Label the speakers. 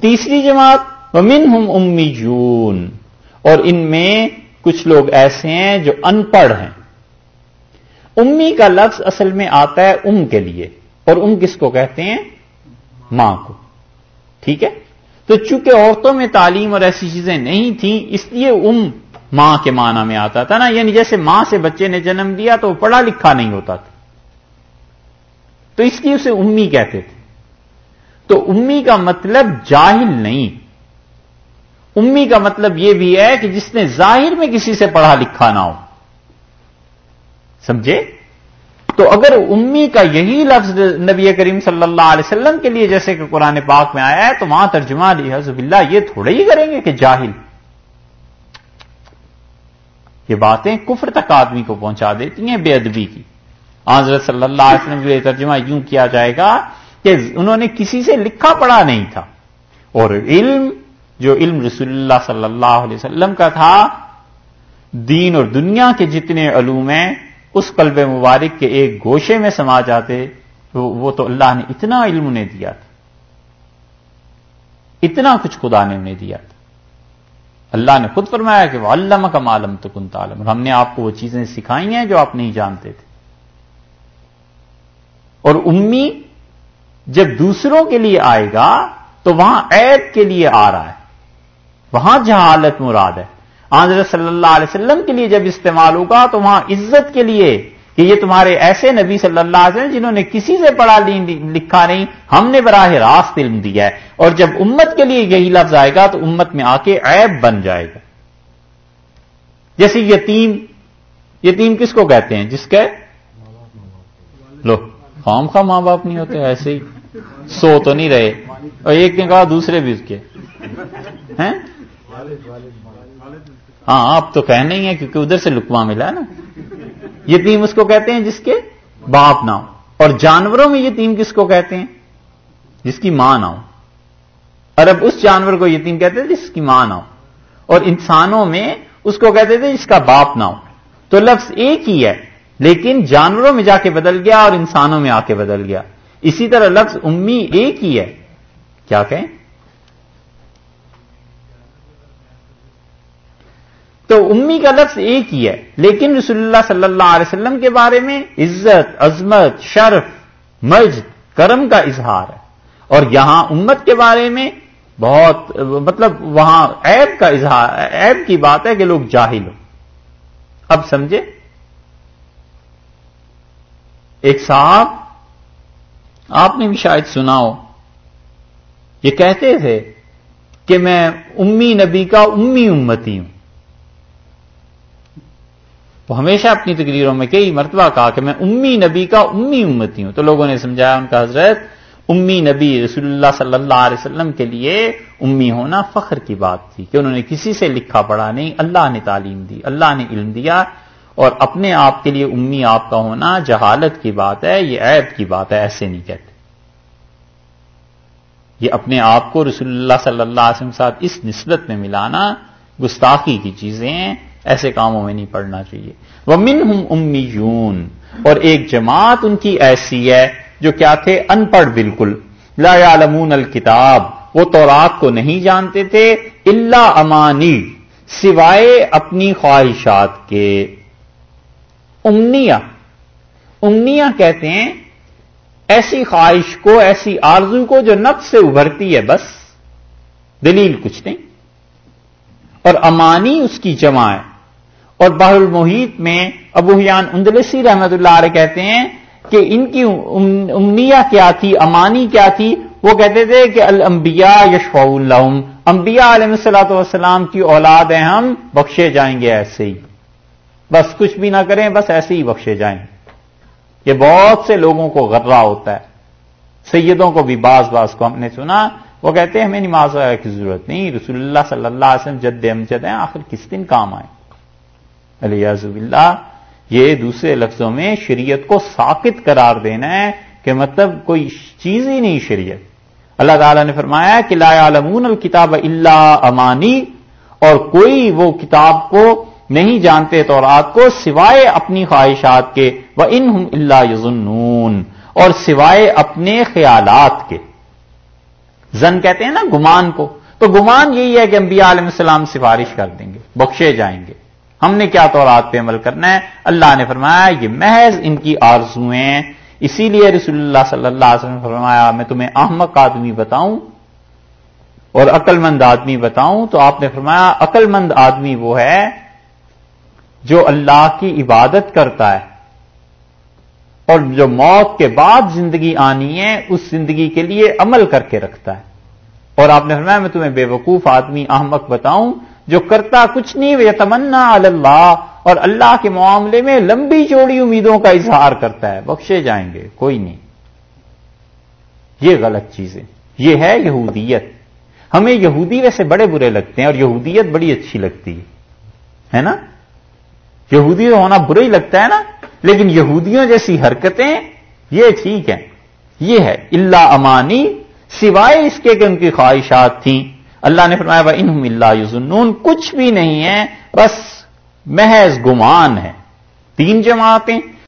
Speaker 1: تیسری جماعت ومن ہم امی جون اور ان میں کچھ لوگ ایسے ہیں جو ان پڑھ ہیں۔ امی کا لفظ اصل میں آتا ہے ام کے لیے، اور ام کس کو کہتے ہیں؟ ماں کو۔ ٹھیک ہے؟ تو چونکہ عورتوں میں تعلیم اور ایسی چیزیں نہیں تھیں، اس لیے ام ماں کے معنی میں آتا تھا نا۔ یعنی جیسے ماں سے بچے نے جنم دیا تو وہ پڑھا لکھا نہیں ہوتا تھا۔ تو اس لیے اسے امی کہتے تھے۔ تو امی کا مطلب جاہل نہیں۔ امی کا مطلب یہ بھی ہے کہ جس نے ظاہر میں کسی سے پڑھا لکھا نہ ہو۔ سمجھے؟ تو اگر امی کا یہی لفظ نبی کریم صلی اللہ علیہ وسلم کے لیے جیسے کہ قرآن پاک میں آیا ہے، تو وہاں ترجمہ لی حضب اللہ یہ تھوڑے ہی کریں گے کہ جاہل۔ یہ باتیں کفر تک آدمی کو پہنچا دیتی ہیں، بے ادبی کی۔ حضرت صلی اللہ علیہ وسلم یہ ترجمہ یوں کیا جائے گا کہ انہوں نے کسی سے لکھا پڑھا نہیں تھا۔ اور علم جو علم رسول اللہ صلی اللہ علیہ وسلم کا تھا، دین اور دنیا کے جتنے علوم ہیں، اس قلب مبارک کے ایک گوشے میں سما جاتے، وہ تو اللہ نے اتنا علم انہیں دیا تھا۔ اتنا کچھ خدا نے انہیں دیا تھا۔ اللہ نے خود فرمایا کہ وہ علامہ کا معلوم تو کن تعلم ہم نے آپ کو وہ چیزیں سکھائی ہیں جو آپ نہیں جانتے تھے۔ اور امی جب دوسروں کے لیے آئے گا تو وہاں عیب کے لیے آ رہا ہے۔ وہاں جہالت مراد ہے۔ حضرت صلی اللہ علیہ وسلم کے لیے جب استعمال ہوگا تو وہاں عزت کے لیے کہ یہ تمہارے ایسے نبی صلی اللہ علیہ وسلم جنہوں نے کسی سے پڑھا لکھا نہیں، ہم نے براہ راست علم دیا ہے۔ اور جب امت کے لیے یہی لفظ آئے گا تو امت میں آ کے عیب بن جائے گا۔ جیسے یتیم یتیم کس کو کہتے ہیں؟ جس کے؟ لو، خام خواہ ماں باپ نہیں ہوتے، ایسے ہی۔ سو تو نہیں رہے۔ اور ایک نے کہا دوسرے بھی اس کے۔ ہیں؟ ہاں آپ تو کہنے ہی ہیں کیونکہ ادھر سے لکما ملا ہے نا۔ یتیم اس کو کہتے ہیں جس کے باپ نہ ہو۔ اور جانوروں میں یتیم کس کو کہتے ہیں؟ جس کی ماں نہ ہو۔ ارب اس جانور کو یتیم کہتے تھے جس کی ماں نہ ہو۔ اور انسانوں میں اس کو کہتے تھے جس کا باپ نہ ہو۔ تو لفظ ایک ہی ہے، لیکن جانوروں میں جا کے بدل گیا اور انسانوں میں آ کے بدل گیا۔ اسی طرح لفظ امی ایک ہی ہے۔ کیا کہیں؟ تو امی کا لفظ ایک ہی ہے، لیکن رسول اللہ صلی اللہ علیہ وسلم کے بارے میں عزت، عظمت، شرف، مجد، کرم کا اظہار ہے۔ اور یہاں امت کے بارے میں بہت مطلب وہاں عیب کا اظہار، عیب کی بات ہے کہ لوگ جاہل ہو اب سمجھے؟ ایک صاحب آپ نے بھی شاید سنا ہو۔ یہ کہتے تھے کہ میں امی نبی کا امی امتی ہوں۔ وہ ہمیشہ اپنی تقریروں میں کئی مرتبہ کہا کہ میں امی نبی کا امی امتی ہوں۔ تو لوگوں نے سمجھایا ان کا حضرت امی نبی رسول اللہ صلی اللہ علیہ وسلم کے لیے امی ہونا فخر کی بات تھی کہ انہوں نے کسی سے لکھا پڑھا نہیں۔ اللہ نے تعلیم دی، اللہ نے علم دیا۔ اور اپنے آپ کے لیے امی آپ کا ہونا جہالت کی بات ہے، یہ عیب کی بات ہے، ایسے نہیں کہتے۔ یہ اپنے آپ کو رسول اللہ صلی اللہ علیہ وسلم ساتھ اس نسبت میں ملانا گستاخی کی چیزیں ایسے کاموں میں نہیں پڑھنا چاہیے۔ وہ من ہم امی اور ایک جماعت ان کی ایسی ہے جو کیا تھے؟ ان پڑھ بالکل۔ لا یعلمون الکتاب وہ تورات کو نہیں جانتے تھے اللہ امانی سوائے اپنی خواہشات کے۔ امنیا امنیا کہتے ہیں، ایسی خواہش کو، ایسی آرزو کو جو نفس سے ابھرتی ہے بس، دلیل کچھ نہیں۔ اور امانی اس کی جمع ہے۔ اور باہر المحیط میں ابو حیان اندلسی رحمت اللہ علیہ کہتے ہیں کہ ان کی امنیا کیا تھی، امانی کیا تھی؟ وہ کہتے تھے کہ الانبیاء یشفع الحم انبیاء علیہ السلاۃ والسلام کی اولاد ہیں ہم، بخشے جائیں گے ایسے ہی۔ بس کچھ بھی نہ کریں، بس ایسے ہی بخشے جائیں۔ یہ بہت سے لوگوں کو غرہ ہوتا ہے۔ سیدوں کو بھی باز باز کو ہم نے سنا، وہ کہتے ہیں، ہمیں نماز کی ضرورت نہیں، رسول اللہ صلی اللہ علیہ وسلم جد امجد ہیں، آخر کس دن کام آئے؟ علیہ اللہ یہ دوسرے لفظوں میں شریعت کو ساکت قرار دینا ہے کہ مطلب کوئی چیز ہی نہیں شریعت۔ اللہ تعالیٰ نے فرمایا کہ لا عالمون الکتاب اللہ امانی، اور کوئی وہ کتاب کو نہیں جانتے تو رات کو سوائے اپنی خواہشات کے وہ ان اللہ یزنون اور سوائے اپنے خیالات کے۔ زن کہتے ہیں نا گمان کو، تو گمان یہی ہے کہ انبیاء علیہ السلام سفارش کر دیں گے، بخشے جائیں گے۔ ہم نے کیا طورات پہ عمل کرنا ہے؟ اللہ نے فرمایا یہ محض ان کی آرزویں اسی لیے رسول اللہ صلی اللہ علیہ وسلم نے فرمایا، میں تمہیں احمق آدمی بتاؤں اور عقل مند آدمی بتاؤں، تو آپ نے فرمایا عقل مند آدمی وہ ہے جو اللہ کی عبادت کرتا ہے اور جو موت کے بعد زندگی آنی ہے، اس زندگی کے لیے عمل کر کے رکھتا ہے۔ اور آپ نے فرمایا، میں تمہیں بے وقوف آدمی احمق بتاؤں جو کرتا کچھ نہیں، وہ تمنا اللہ اور اللہ کے معاملے میں لمبی چوڑی امیدوں کا اظہار کرتا ہے۔ بخشے جائیں گے، کوئی نہیں۔ یہ غلط چیزیں۔ یہ ہے یہودیت۔ ہمیں یہودی ویسے بڑے برے لگتے ہیں اور یہودیت بڑی اچھی لگتی ہے نا؟ یہودی ہونا برا ہی لگتا ہے نا؟ لیکن یہودیوں جیسی حرکتیں، یہ ٹھیک ہے یہ ہے اللہ امانی، سوائے اس کے کہ ان کی خواہشات تھیں۔ اللہ نے فرمایا انہم اللہ یزنون کچھ بھی نہیں ہے بس محض گمان ہے۔ تین جماعتیں۔